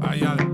Ay, ay.